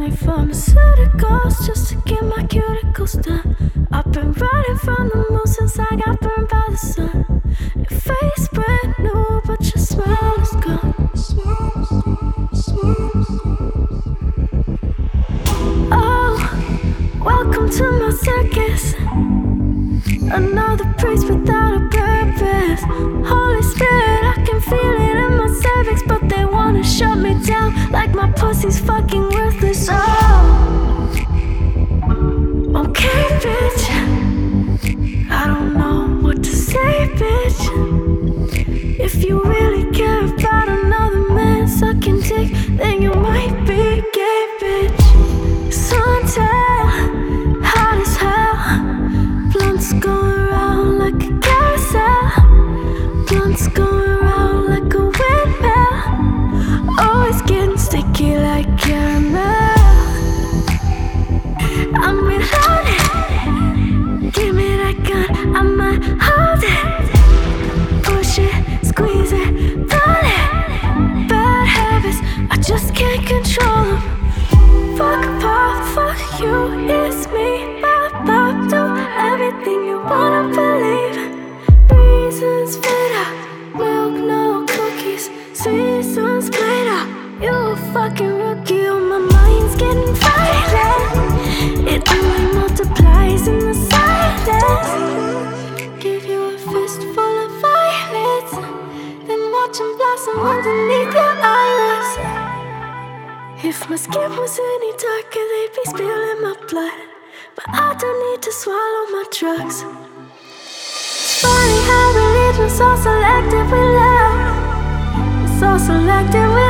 need pharmaceuticals just to get my cuticles done. I've been running from the moon since I got burned by the sun. Your face brand new, but your smile is gone. Oh, welcome to my circus. Another priest without a purpose. Fucking rookie. Oh, my mind's getting violent. It only multiplies in the silence. Give you a fistful of violets, then watch them blossom underneath your iris. If my skin was any darker, they'd be spilling my blood. But I don't need to swallow my drugs. Funny how religion's so selective with love. It's so selective with